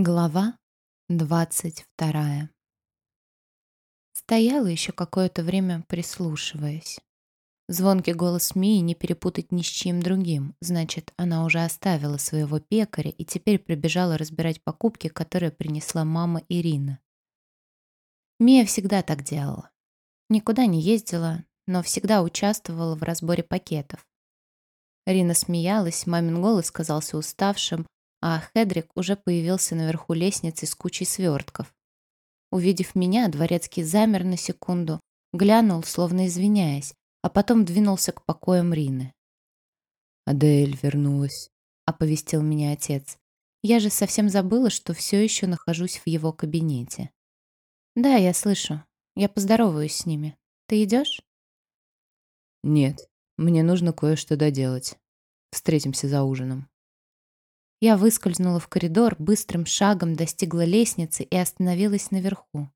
Глава двадцать вторая Стояла еще какое-то время, прислушиваясь. Звонкий голос Мии не перепутать ни с чьим другим. Значит, она уже оставила своего пекаря и теперь прибежала разбирать покупки, которые принесла мама Ирина. Мия всегда так делала. Никуда не ездила, но всегда участвовала в разборе пакетов. Рина смеялась, мамин голос казался уставшим, а Хедрик уже появился наверху лестницы с кучей свертков. Увидев меня, дворецкий замер на секунду, глянул, словно извиняясь, а потом двинулся к покоям Рины. «Адель вернулась», — оповестил меня отец. Я же совсем забыла, что все еще нахожусь в его кабинете. «Да, я слышу. Я поздороваюсь с ними. Ты идешь?» «Нет, мне нужно кое-что доделать. Встретимся за ужином». Я выскользнула в коридор, быстрым шагом достигла лестницы и остановилась наверху.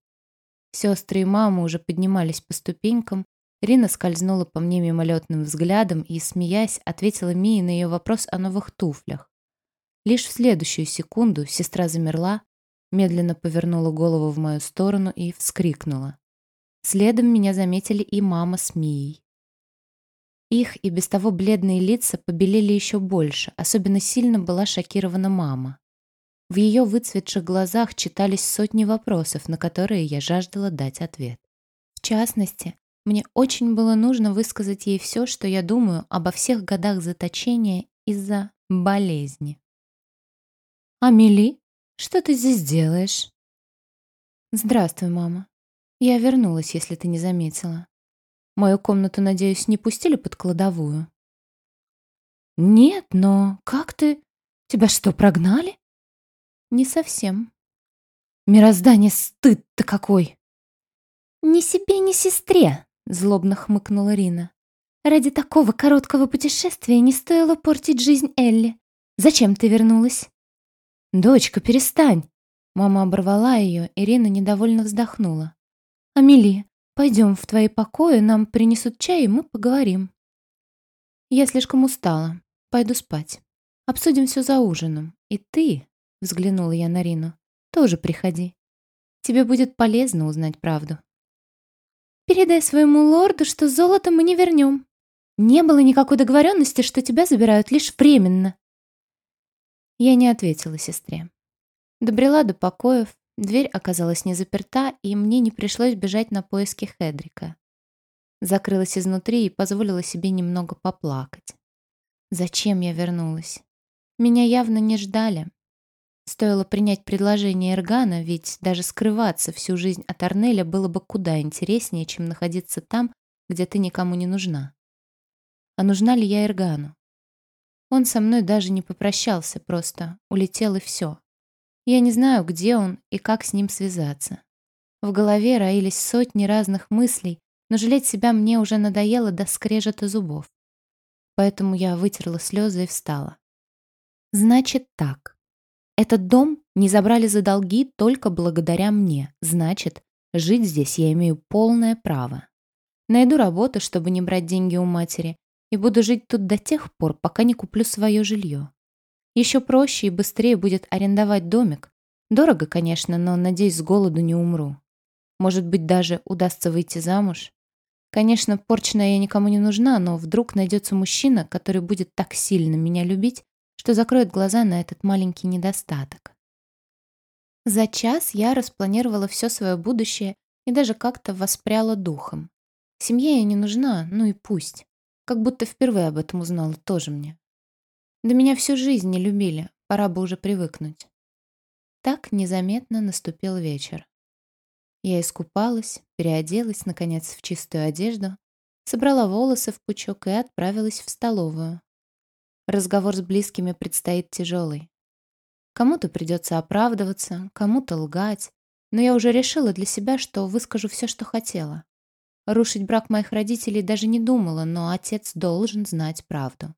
Сестры и мама уже поднимались по ступенькам. Рина скользнула по мне мимолетным взглядом и, смеясь, ответила Мии на ее вопрос о новых туфлях. Лишь в следующую секунду сестра замерла, медленно повернула голову в мою сторону и вскрикнула. Следом меня заметили и мама с Мией. Их и без того бледные лица побелели еще больше, особенно сильно была шокирована мама. В ее выцветших глазах читались сотни вопросов, на которые я жаждала дать ответ. В частности, мне очень было нужно высказать ей все, что я думаю обо всех годах заточения из-за болезни. «Амели, что ты здесь делаешь?» «Здравствуй, мама. Я вернулась, если ты не заметила. Мою комнату, надеюсь, не пустили под кладовую? Нет, но как ты? Тебя что, прогнали? Не совсем. Мироздание стыд-то какой! Ни себе, ни сестре, злобно хмыкнула Рина. Ради такого короткого путешествия не стоило портить жизнь Элли. Зачем ты вернулась? Дочка, перестань. Мама оборвала ее, Ирина недовольно вздохнула. «Амели, Пойдем в твои покои, нам принесут чай, и мы поговорим. Я слишком устала. Пойду спать. Обсудим все за ужином. И ты, взглянула я на Рину, тоже приходи. Тебе будет полезно узнать правду. Передай своему лорду, что золото мы не вернем. Не было никакой договоренности, что тебя забирают лишь временно. Я не ответила сестре. Добрела до покоев, Дверь оказалась не заперта, и мне не пришлось бежать на поиски Хедрика. Закрылась изнутри и позволила себе немного поплакать. Зачем я вернулась? Меня явно не ждали. Стоило принять предложение Эргана, ведь даже скрываться всю жизнь от Арнеля было бы куда интереснее, чем находиться там, где ты никому не нужна. А нужна ли я Эргану? Он со мной даже не попрощался, просто улетел и все. Я не знаю, где он и как с ним связаться. В голове роились сотни разных мыслей, но жалеть себя мне уже надоело до скрежета зубов. Поэтому я вытерла слезы и встала. Значит так. Этот дом не забрали за долги только благодаря мне. Значит, жить здесь я имею полное право. Найду работу, чтобы не брать деньги у матери, и буду жить тут до тех пор, пока не куплю свое жилье. Еще проще и быстрее будет арендовать домик. Дорого, конечно, но, надеюсь, с голоду не умру. Может быть, даже удастся выйти замуж. Конечно, порчная я никому не нужна, но вдруг найдется мужчина, который будет так сильно меня любить, что закроет глаза на этот маленький недостаток. За час я распланировала все свое будущее и даже как-то воспряла духом. Семье я не нужна, ну и пусть. Как будто впервые об этом узнала тоже мне. Да меня всю жизнь не любили, пора бы уже привыкнуть. Так незаметно наступил вечер. Я искупалась, переоделась, наконец, в чистую одежду, собрала волосы в пучок и отправилась в столовую. Разговор с близкими предстоит тяжелый. Кому-то придется оправдываться, кому-то лгать, но я уже решила для себя, что выскажу все, что хотела. Рушить брак моих родителей даже не думала, но отец должен знать правду.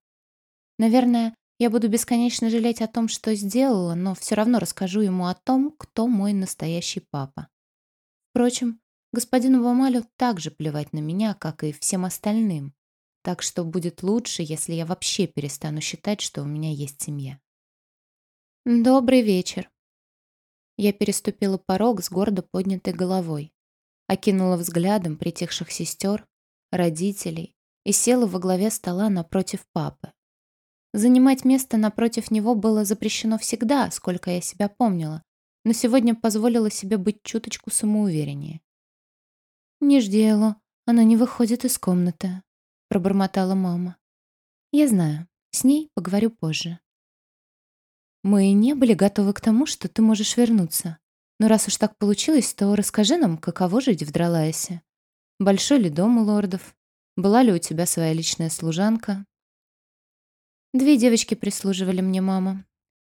Наверное, я буду бесконечно жалеть о том, что сделала, но все равно расскажу ему о том, кто мой настоящий папа. Впрочем, господину Бамалю также плевать на меня, как и всем остальным. Так что будет лучше, если я вообще перестану считать, что у меня есть семья. «Добрый вечер». Я переступила порог с гордо поднятой головой, окинула взглядом притихших сестер, родителей и села во главе стола напротив папы. Занимать место напротив него было запрещено всегда, сколько я себя помнила, но сегодня позволила себе быть чуточку самоувереннее. «Не жди Эллу, она не выходит из комнаты», — пробормотала мама. «Я знаю, с ней поговорю позже». Мы не были готовы к тому, что ты можешь вернуться. Но раз уж так получилось, то расскажи нам, каково жить в Дралайсе. Большой ли дом у лордов? Была ли у тебя своя личная служанка? Две девочки прислуживали мне, мама.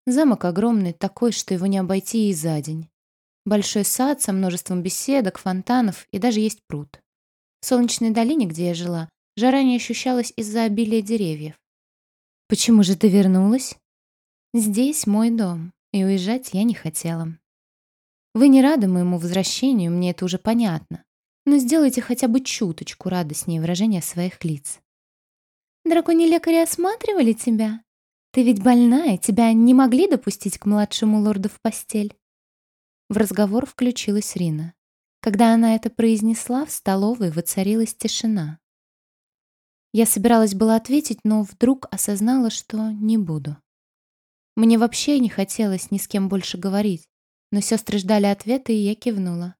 Замок огромный, такой, что его не обойти и за день. Большой сад со множеством беседок, фонтанов и даже есть пруд. В солнечной долине, где я жила, жара не ощущалась из-за обилия деревьев. «Почему же ты вернулась?» Здесь мой дом, и уезжать я не хотела. Вы не рады моему возвращению, мне это уже понятно. Но сделайте хотя бы чуточку радостнее выражения своих лиц. Драконьи лекари осматривали тебя? Ты ведь больная, тебя не могли допустить к младшему лорду в постель. В разговор включилась Рина. Когда она это произнесла, в столовой воцарилась тишина. Я собиралась было ответить, но вдруг осознала, что не буду. Мне вообще не хотелось ни с кем больше говорить, но сестры ждали ответа, и я кивнула.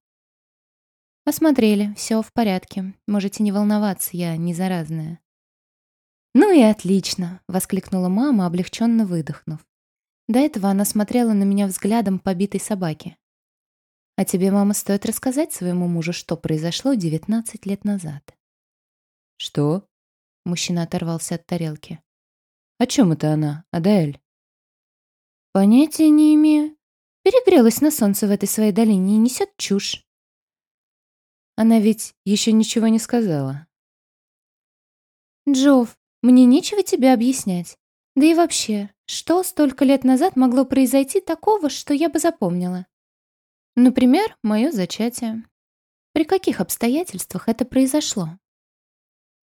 «Осмотрели, все в порядке. Можете не волноваться, я не заразная». «Ну и отлично!» — воскликнула мама, облегченно выдохнув. До этого она смотрела на меня взглядом побитой собаки. «А тебе, мама, стоит рассказать своему мужу, что произошло 19 лет назад». «Что?» — мужчина оторвался от тарелки. «О чем это она, Адаэль?» Понятия не имею. Перегрелась на солнце в этой своей долине и несет чушь. Она ведь еще ничего не сказала. Джофф, мне нечего тебе объяснять. Да и вообще, что столько лет назад могло произойти такого, что я бы запомнила? Например, мое зачатие. При каких обстоятельствах это произошло?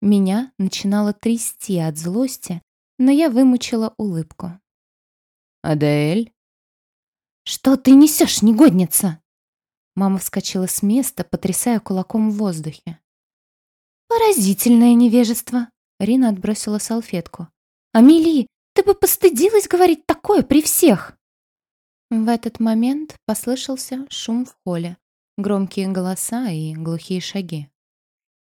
Меня начинало трясти от злости, но я вымучила улыбку. «Адаэль?» «Что ты несешь, негодница?» Мама вскочила с места, потрясая кулаком в воздухе. «Поразительное невежество!» Рина отбросила салфетку. «Амели, ты бы постыдилась говорить такое при всех!» В этот момент послышался шум в холле, громкие голоса и глухие шаги.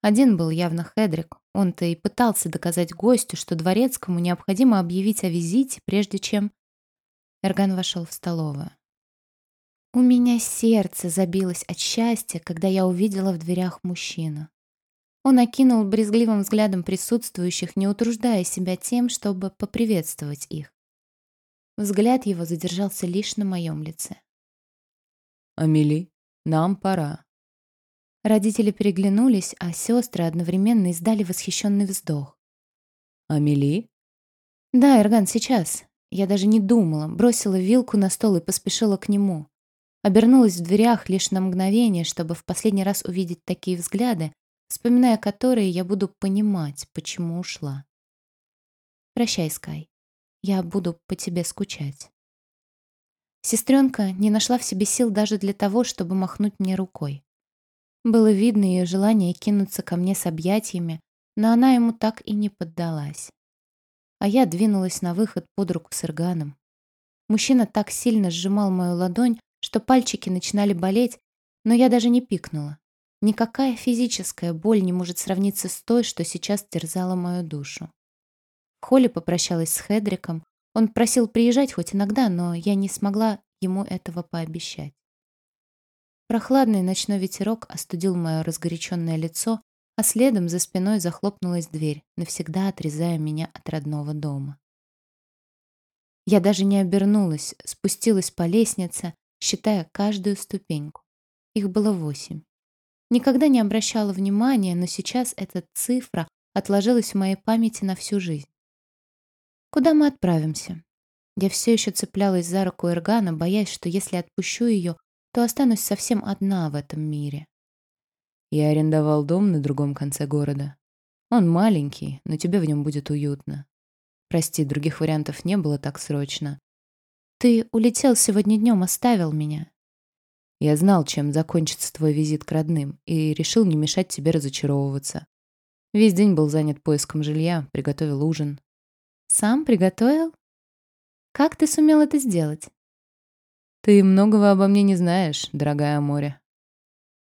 Один был явно Хедрик. Он-то и пытался доказать гостю, что дворецкому необходимо объявить о визите, прежде чем Эрган вошел в столовую. У меня сердце забилось от счастья, когда я увидела в дверях мужчину. Он окинул брезгливым взглядом присутствующих, не утруждая себя тем, чтобы поприветствовать их. Взгляд его задержался лишь на моем лице. «Амели, нам пора». Родители переглянулись, а сестры одновременно издали восхищенный вздох. «Амели?» «Да, Эрган, сейчас. Я даже не думала, бросила вилку на стол и поспешила к нему. Обернулась в дверях лишь на мгновение, чтобы в последний раз увидеть такие взгляды, вспоминая которые, я буду понимать, почему ушла. Прощай, Скай. Я буду по тебе скучать. Сестренка не нашла в себе сил даже для того, чтобы махнуть мне рукой. Было видно ее желание кинуться ко мне с объятиями, но она ему так и не поддалась а я двинулась на выход под руку с Ирганом. Мужчина так сильно сжимал мою ладонь, что пальчики начинали болеть, но я даже не пикнула. Никакая физическая боль не может сравниться с той, что сейчас терзала мою душу. В холле попрощалась с Хедриком. Он просил приезжать хоть иногда, но я не смогла ему этого пообещать. Прохладный ночной ветерок остудил мое разгоряченное лицо, а следом за спиной захлопнулась дверь, навсегда отрезая меня от родного дома. Я даже не обернулась, спустилась по лестнице, считая каждую ступеньку. Их было восемь. Никогда не обращала внимания, но сейчас эта цифра отложилась в моей памяти на всю жизнь. Куда мы отправимся? Я все еще цеплялась за руку Эргана, боясь, что если отпущу ее, то останусь совсем одна в этом мире. Я арендовал дом на другом конце города. Он маленький, но тебе в нем будет уютно. Прости, других вариантов не было так срочно. Ты улетел сегодня днем, оставил меня. Я знал, чем закончится твой визит к родным, и решил не мешать тебе разочаровываться. Весь день был занят поиском жилья, приготовил ужин. Сам приготовил? Как ты сумел это сделать? Ты многого обо мне не знаешь, дорогая море.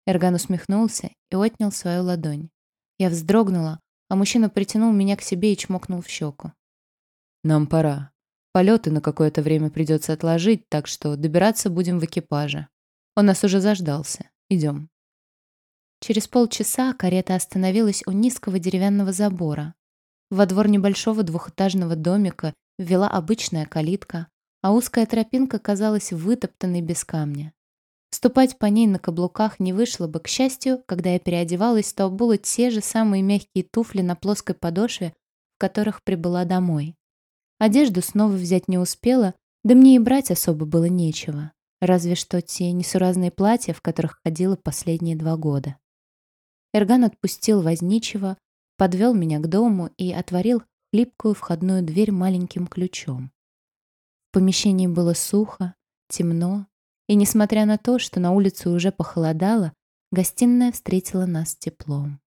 Эрган усмехнулся и отнял свою ладонь. Я вздрогнула, а мужчина притянул меня к себе и чмокнул в щеку. Нам пора. Полеты на какое-то время придется отложить, так что добираться будем в экипаже. Он нас уже заждался. Идем. Через полчаса карета остановилась у низкого деревянного забора. Во двор небольшого двухэтажного домика ввела обычная калитка, а узкая тропинка казалась вытоптанной без камня. Ступать по ней на каблуках не вышло бы. К счастью, когда я переодевалась, то обула те же самые мягкие туфли на плоской подошве, в которых прибыла домой. Одежду снова взять не успела, да мне и брать особо было нечего. Разве что те несуразные платья, в которых ходила последние два года. Эрган отпустил возничего, подвел меня к дому и отворил хлипкую входную дверь маленьким ключом. В помещении было сухо, темно, и, несмотря на то, что на улице уже похолодало, гостиная встретила нас теплом.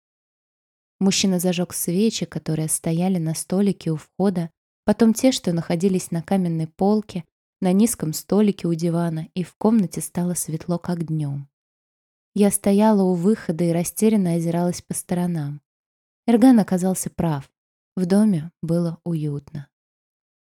Мужчина зажег свечи, которые стояли на столике у входа, потом те, что находились на каменной полке, на низком столике у дивана, и в комнате стало светло, как днем. Я стояла у выхода и растерянно озиралась по сторонам. Эрган оказался прав. В доме было уютно.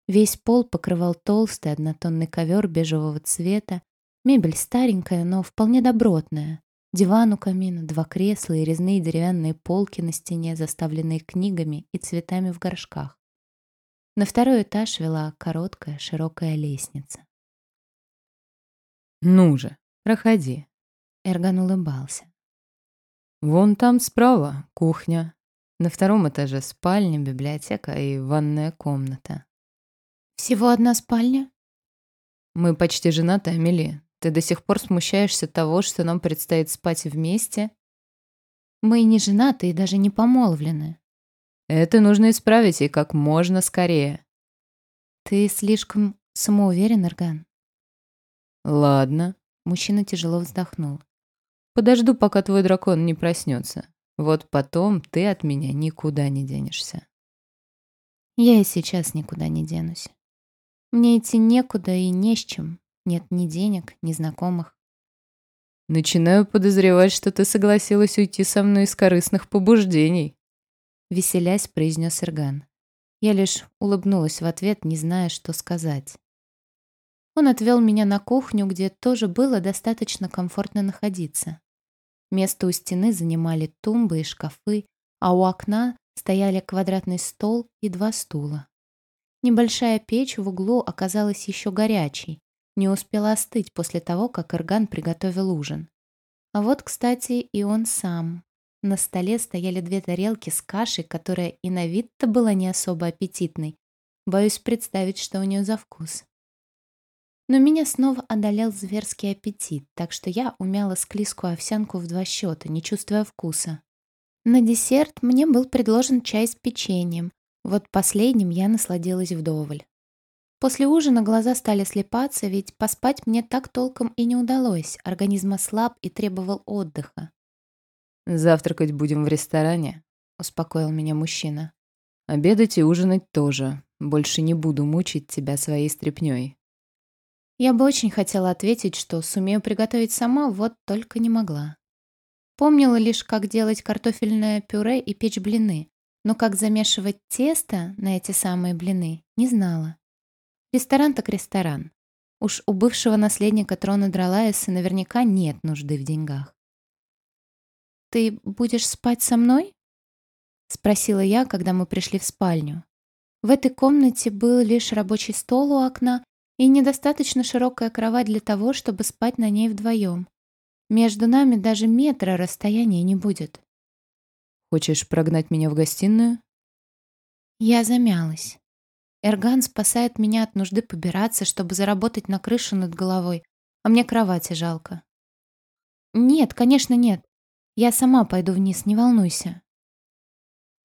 Весь пол покрывал толстый однотонный ковер бежевого цвета, мебель старенькая, но вполне добротная. Диван у камина, два кресла и резные деревянные полки на стене, заставленные книгами и цветами в горшках. На второй этаж вела короткая, широкая лестница. «Ну же, проходи». Эрган улыбался. «Вон там справа кухня. На втором этаже спальня, библиотека и ванная комната». «Всего одна спальня?» «Мы почти женаты, Амели. Ты до сих пор смущаешься того, что нам предстоит спать вместе?» «Мы не женаты и даже не помолвлены». Это нужно исправить и как можно скорее. Ты слишком самоуверен, Эрган. Ладно. Мужчина тяжело вздохнул. Подожду, пока твой дракон не проснется. Вот потом ты от меня никуда не денешься. Я и сейчас никуда не денусь. Мне идти некуда и не с чем. Нет ни денег, ни знакомых. Начинаю подозревать, что ты согласилась уйти со мной из корыстных побуждений веселясь, произнес Ирган. Я лишь улыбнулась в ответ, не зная, что сказать. Он отвел меня на кухню, где тоже было достаточно комфортно находиться. Место у стены занимали тумбы и шкафы, а у окна стояли квадратный стол и два стула. Небольшая печь в углу оказалась еще горячей, не успела остыть после того, как Ирган приготовил ужин. А вот, кстати, и он сам. На столе стояли две тарелки с кашей, которая и на вид-то была не особо аппетитной. Боюсь представить, что у нее за вкус. Но меня снова одолел зверский аппетит, так что я умяла склизкую овсянку в два счета, не чувствуя вкуса. На десерт мне был предложен чай с печеньем. Вот последним я насладилась вдоволь. После ужина глаза стали слепаться, ведь поспать мне так толком и не удалось. Организм ослаб и требовал отдыха. «Завтракать будем в ресторане», — успокоил меня мужчина. «Обедать и ужинать тоже. Больше не буду мучить тебя своей стряпнёй». Я бы очень хотела ответить, что сумею приготовить сама, вот только не могла. Помнила лишь, как делать картофельное пюре и печь блины, но как замешивать тесто на эти самые блины, не знала. Ресторан так ресторан. Уж у бывшего наследника трона Дралаеса наверняка нет нужды в деньгах. «Ты будешь спать со мной?» — спросила я, когда мы пришли в спальню. В этой комнате был лишь рабочий стол у окна и недостаточно широкая кровать для того, чтобы спать на ней вдвоем. Между нами даже метра расстояния не будет. «Хочешь прогнать меня в гостиную?» Я замялась. Эрган спасает меня от нужды побираться, чтобы заработать на крышу над головой, а мне кровати жалко. Нет, конечно, нет. Я сама пойду вниз, не волнуйся.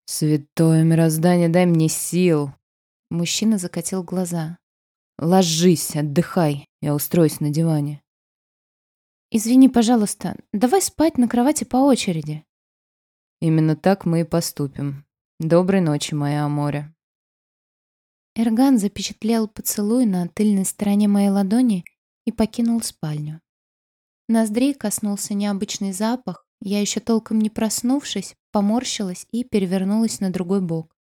Святое мироздание, дай мне сил. Мужчина закатил глаза. Ложись, отдыхай. Я устроюсь на диване. «Извини, пожалуйста, давай спать на кровати по очереди». Именно так мы и поступим. Доброй ночи, моя Аморе. Эрган запечатлел поцелуй на тыльной стороне моей ладони и покинул спальню. Ноздрей коснулся необычный запах, я еще толком не проснувшись, поморщилась и перевернулась на другой бок.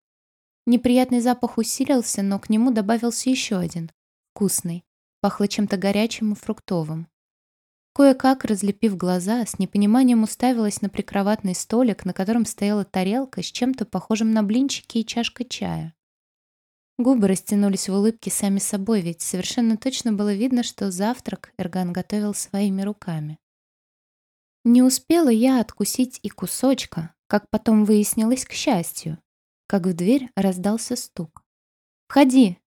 Неприятный запах усилился, но к нему добавился еще один. Вкусный. Пахло чем-то горячим и фруктовым. Кое-как, разлепив глаза, с непониманием уставилась на прикроватный столик, на котором стояла тарелка с чем-то похожим на блинчики и чашка чая. Губы растянулись в улыбке сами собой, ведь совершенно точно было видно, что завтрак Эрган готовил своими руками. Не успела я откусить и кусочка, как потом выяснилось к счастью, как в дверь раздался стук. «Входи!»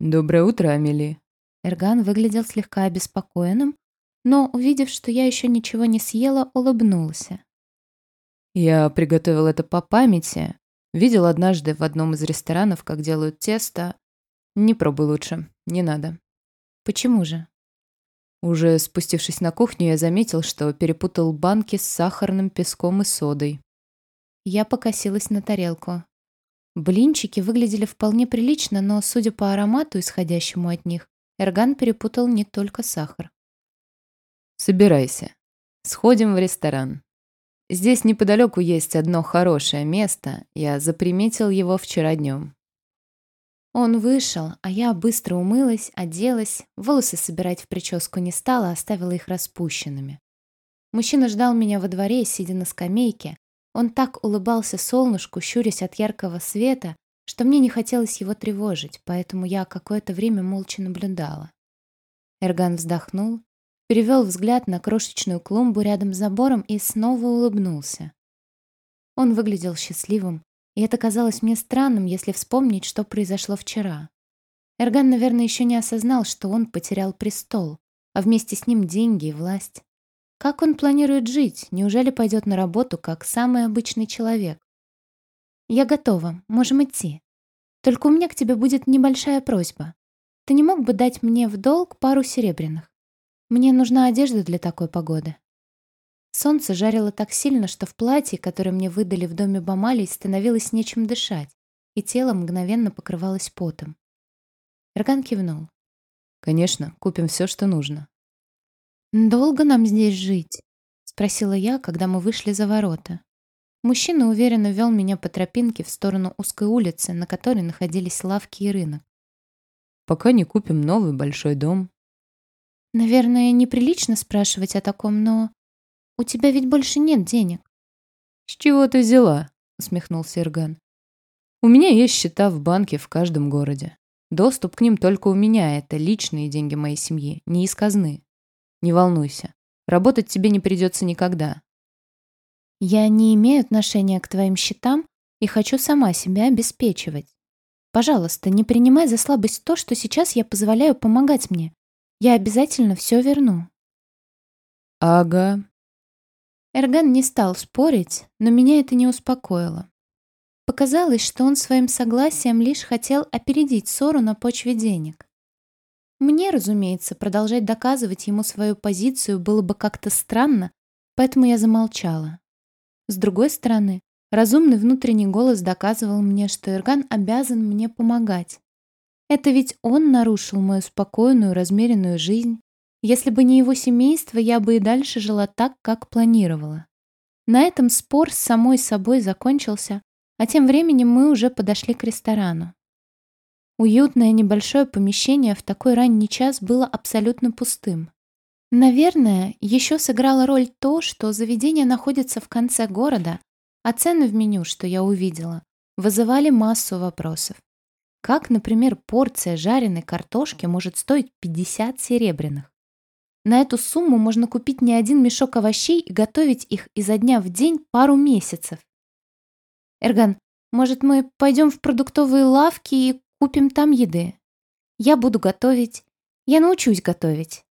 «Доброе утро, Амели!» Эрган выглядел слегка обеспокоенным, но, увидев, что я еще ничего не съела, улыбнулся. «Я приготовил это по памяти. Видел однажды в одном из ресторанов, как делают тесто. Не пробуй лучше, не надо». «Почему же?» Уже спустившись на кухню, я заметил, что перепутал банки с сахарным песком и содой. Я покосилась на тарелку. Блинчики выглядели вполне прилично, но, судя по аромату, исходящему от них, Эрган перепутал не только сахар. Собирайся. Сходим в ресторан. Здесь неподалеку есть одно хорошее место. Я заприметил его вчера днем. Он вышел, а я быстро умылась, оделась, волосы собирать в прическу не стала, оставила их распущенными. Мужчина ждал меня во дворе, сидя на скамейке. Он так улыбался солнышку, щурясь от яркого света, что мне не хотелось его тревожить, поэтому я какое-то время молча наблюдала. Эрган вздохнул, перевел взгляд на крошечную клумбу рядом с забором и снова улыбнулся. Он выглядел счастливым, и это казалось мне странным, если вспомнить, что произошло вчера. Эрган, наверное, еще не осознал, что он потерял престол, а вместе с ним деньги и власть. Как он планирует жить? Неужели пойдет на работу, как самый обычный человек? «Я готова, можем идти. Только у меня к тебе будет небольшая просьба. Ты не мог бы дать мне в долг пару серебряных? Мне нужна одежда для такой погоды». Солнце жарило так сильно, что в платье, которое мне выдали в доме Бамалей, становилось нечем дышать, и тело мгновенно покрывалось потом. Эрган кивнул. «Конечно, купим все, что нужно». «Долго нам здесь жить?» — спросила я, когда мы вышли за ворота. Мужчина уверенно вел меня по тропинке в сторону узкой улицы, на которой находились лавки и рынок. «Пока не купим новый большой дом». «Наверное, неприлично спрашивать о таком, но у тебя ведь больше нет денег. С чего ты взяла? усмехнулся Ирган. У меня есть счета в банке в каждом городе. Доступ к ним только у меня, это личные деньги моей семьи, не из казны. Не волнуйся, работать тебе не придется никогда. Я не имею отношения к твоим счетам и хочу сама себя обеспечивать. Пожалуйста, не принимай за слабость то, что сейчас я позволяю помогать мне. Я обязательно все верну. Ага, Эрган не стал спорить, но меня это не успокоило. Показалось, что он своим согласием лишь хотел опередить ссору на почве денег. Мне, разумеется, продолжать доказывать ему свою позицию было бы как-то странно, поэтому я замолчала. С другой стороны, разумный внутренний голос доказывал мне, что Эрган обязан мне помогать. Это ведь он нарушил мою спокойную, размеренную жизнь, если бы не его семейство, я бы и дальше жила так, как планировала. На этом спор с самой собой закончился, а тем временем мы уже подошли к ресторану. Уютное небольшое помещение в такой ранний час было абсолютно пустым. Наверное, еще сыграла роль то, что заведение находится в конце города, а цены в меню, что я увидела, вызывали массу вопросов. Как, например, порция жареной картошки может стоить 50 серебряных? На эту сумму можно купить не один мешок овощей и готовить их изо дня в день пару месяцев. Эрган, может, мы пойдем в продуктовые лавки и купим там еды? Я буду готовить. Я научусь готовить.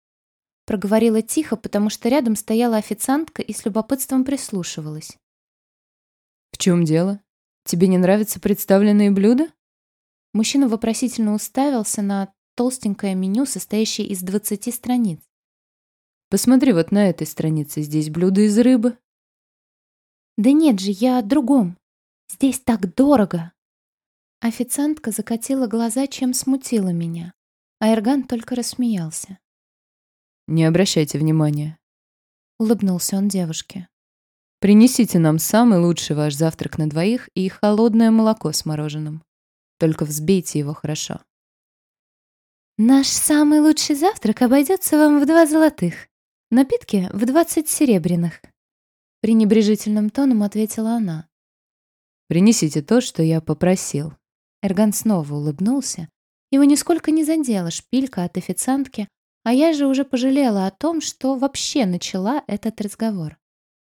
Проговорила тихо, потому что рядом стояла официантка и с любопытством прислушивалась. «В чем дело? Тебе не нравятся представленные блюда?» Мужчина вопросительно уставился на толстенькое меню, состоящее из 20 страниц. Посмотри вот на этой странице, здесь блюдо из рыбы. Да нет же, я о другом. Здесь так дорого. Официантка закатила глаза, чем смутила меня. А Эрган только рассмеялся. Не обращайте внимания. Улыбнулся он девушке. Принесите нам самый лучший ваш завтрак на двоих и холодное молоко с мороженым. Только взбейте его хорошо. Наш самый лучший завтрак обойдется вам в два золотых. Напитки в двадцать серебряных. Пренебрежительным тоном ответила она. Принесите то, что я попросил. Эрган снова улыбнулся. Его нисколько не задела шпилька от официантки, а я же уже пожалела о том, что вообще начала этот разговор.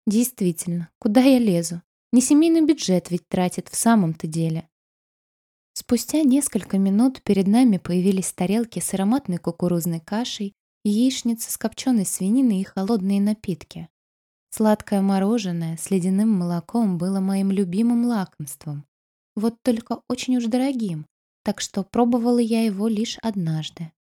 Действительно, куда я лезу? Не семейный бюджет ведь тратит в самом-то деле. Спустя несколько минут перед нами появились тарелки с ароматной кукурузной кашей, яичница с копченой свининой и холодные напитки. Сладкое мороженое с ледяным молоком было моим любимым лакомством. Вот только очень уж дорогим, так что пробовала я его лишь однажды.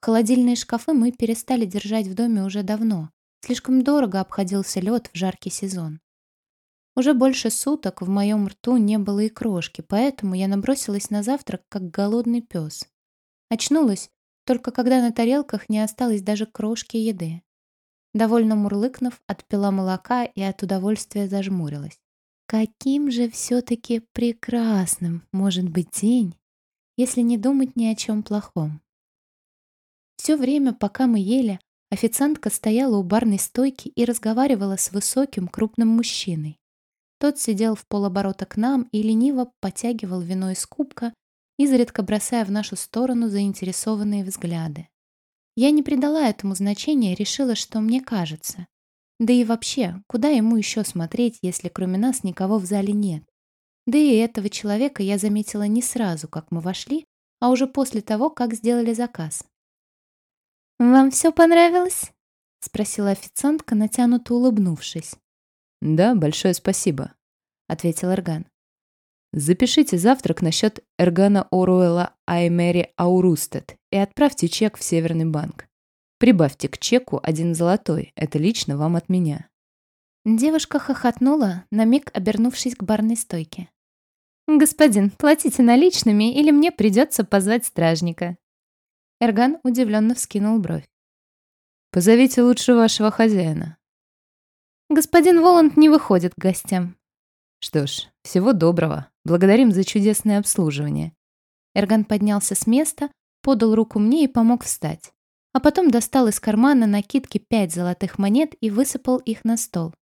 Холодильные шкафы мы перестали держать в доме уже давно. Слишком дорого обходился лед в жаркий сезон. Уже больше суток в моем рту не было и крошки, поэтому я набросилась на завтрак, как голодный пес. Очнулась только когда на тарелках не осталось даже крошки еды. Довольно мурлыкнув, отпила молока и от удовольствия зажмурилась. Каким же все-таки прекрасным может быть день, если не думать ни о чем плохом. Все время, пока мы ели, официантка стояла у барной стойки и разговаривала с высоким, крупным мужчиной. Тот сидел в полоборота к нам и лениво потягивал вино из кубка, изредка бросая в нашу сторону заинтересованные взгляды. Я не придала этому значения, решила, что мне кажется. Да и вообще, куда ему еще смотреть, если кроме нас никого в зале нет? Да и этого человека я заметила не сразу, как мы вошли, а уже после того, как сделали заказ. «Вам все понравилось?» — спросила официантка, натянуто улыбнувшись. «Да, большое спасибо», — ответил Эрган. «Запишите завтрак на счет Эргана Оруэлла Аймери Аурустед и отправьте чек в Северный банк. Прибавьте к чеку один золотой, это лично вам от меня». Девушка хохотнула, на миг обернувшись к барной стойке. «Господин, платите наличными, или мне придется позвать стражника?» Эрган удивленно вскинул бровь. «Позовите лучше вашего хозяина». «Господин Воланд не выходит к гостям». «Что ж, всего доброго. Благодарим за чудесное обслуживание». Эрган поднялся с места, подал руку мне и помог встать. А потом достал из кармана накидки пять золотых монет и высыпал их на стол.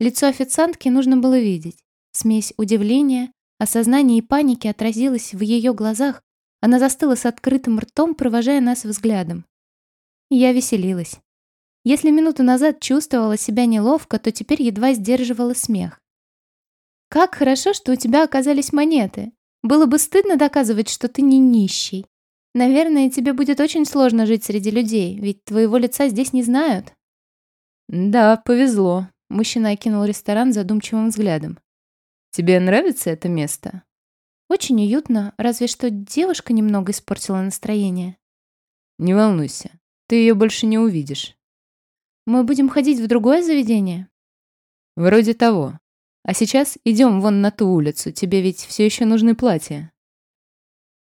Лицо официантки нужно было видеть. Смесь удивления, осознания и паники отразилась в ее глазах, она застыла с открытым ртом, провожая нас взглядом. Я веселилась. Если минуту назад чувствовала себя неловко, то теперь едва сдерживала смех. «Как хорошо, что у тебя оказались монеты. Было бы стыдно доказывать, что ты не нищий. Наверное, тебе будет очень сложно жить среди людей, ведь твоего лица здесь не знают». «Да, повезло», — мужчина окинул ресторан задумчивым взглядом. «Тебе нравится это место?» Очень уютно, разве что девушка немного испортила настроение. Не волнуйся, ты ее больше не увидишь. Мы будем ходить в другое заведение? Вроде того. А сейчас идем вон на ту улицу, тебе ведь все еще нужны платья.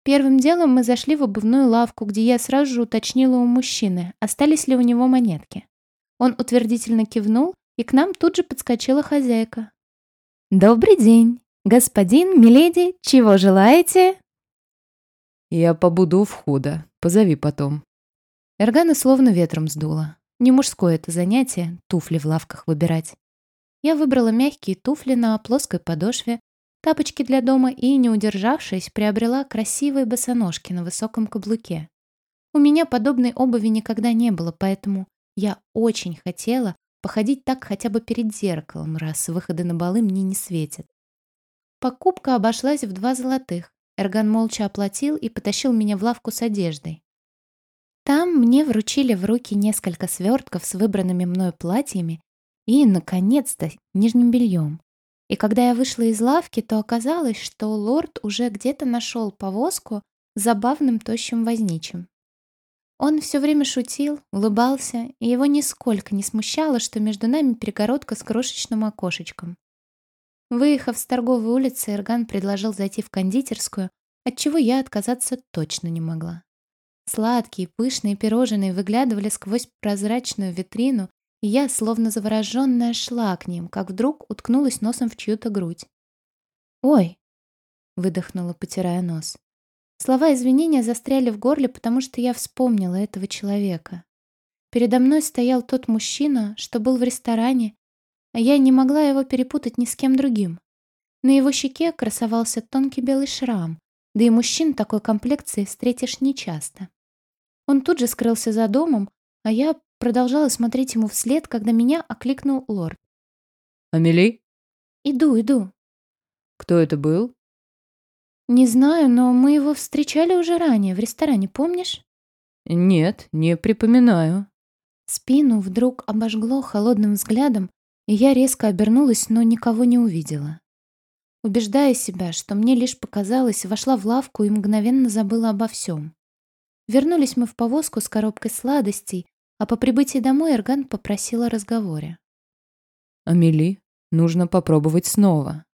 Первым делом мы зашли в обувную лавку, где я сразу же уточнила у мужчины, остались ли у него монетки. Он утвердительно кивнул, и к нам тут же подскочила хозяйка. «Добрый день!» «Господин, миледи, чего желаете?» «Я побуду у входа. Позови потом». Эргана словно ветром сдуло. Не мужское это занятие — туфли в лавках выбирать. Я выбрала мягкие туфли на плоской подошве, тапочки для дома и, не удержавшись, приобрела красивые босоножки на высоком каблуке. У меня подобной обуви никогда не было, поэтому я очень хотела походить так хотя бы перед зеркалом, раз выходы на балы мне не светят. Покупка обошлась в два золотых. Эрган молча оплатил и потащил меня в лавку с одеждой. Там мне вручили в руки несколько свертков с выбранными мной платьями и, наконец-то, нижним бельем. И когда я вышла из лавки, то оказалось, что лорд уже где-то нашел повозку с забавным тощим возничим. Он все время шутил, улыбался, и его нисколько не смущало, что между нами перегородка с крошечным окошечком. Выехав с торговой улицы, Эрган предложил зайти в кондитерскую, от чего я отказаться точно не могла. Сладкие, пышные пирожные выглядывали сквозь прозрачную витрину, я, словно завороженная, шла к ним, как вдруг уткнулась носом в чью-то грудь. «Ой!» — выдохнула, потирая нос. Слова извинения застряли в горле, потому что я вспомнила этого человека. Передо мной стоял тот мужчина, что был в ресторане, а я не могла его перепутать ни с кем другим. На его щеке красовался тонкий белый шрам, да и мужчин такой комплекции встретишь нечасто. Он тут же скрылся за домом, а я продолжала смотреть ему вслед, когда меня окликнул лорд. «Амели?» «Иду, иду». «Кто это был?» «Не знаю, но мы его встречали уже ранее, в ресторане, помнишь?» «Нет, не припоминаю». Спину вдруг обожгло холодным взглядом, и я резко обернулась, но никого не увидела. Убеждая себя, что мне лишь показалось, вошла в лавку и мгновенно забыла обо всем. Вернулись мы в повозку с коробкой сладостей, а по прибытии домой Эрган попросил о разговоре. «Амели, нужно попробовать снова».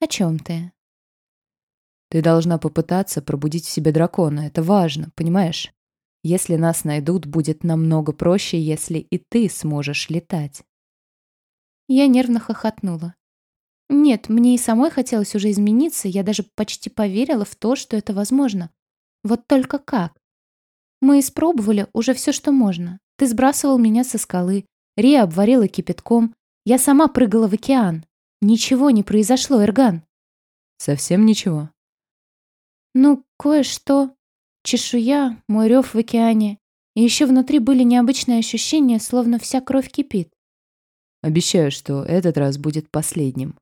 «О чем ты?» Ты должна попытаться пробудить в себе дракона. Это важно, понимаешь? Если нас найдут, будет намного проще, если и ты сможешь летать. Я нервно хохотнула. Нет, мне и самой хотелось уже измениться, я даже почти поверила в то, что это возможно. Вот только как? Мы испробовали уже все, что можно. Ты сбрасывал меня со скалы, Рия обварила кипятком, я сама прыгала в океан. Ничего не произошло, Эрган. Совсем ничего? Ну, кое-что. Чешуя, мой рев в океане. И еще внутри были необычные ощущения, словно вся кровь кипит. Обещаю, что этот раз будет последним.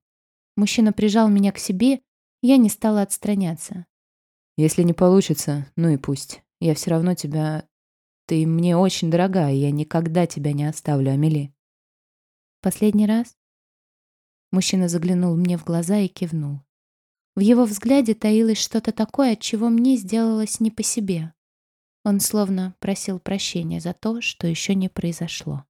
Мужчина прижал меня к себе, я не стала отстраняться. Если не получится, ну и пусть. Я все равно тебя... Ты мне очень дорога, и я никогда тебя не оставлю, Амели. Последний раз? Мужчина заглянул мне в глаза и кивнул. В его взгляде таилось что-то такое, от чего мне сделалось не по себе. Он словно просил прощения за то, что еще не произошло.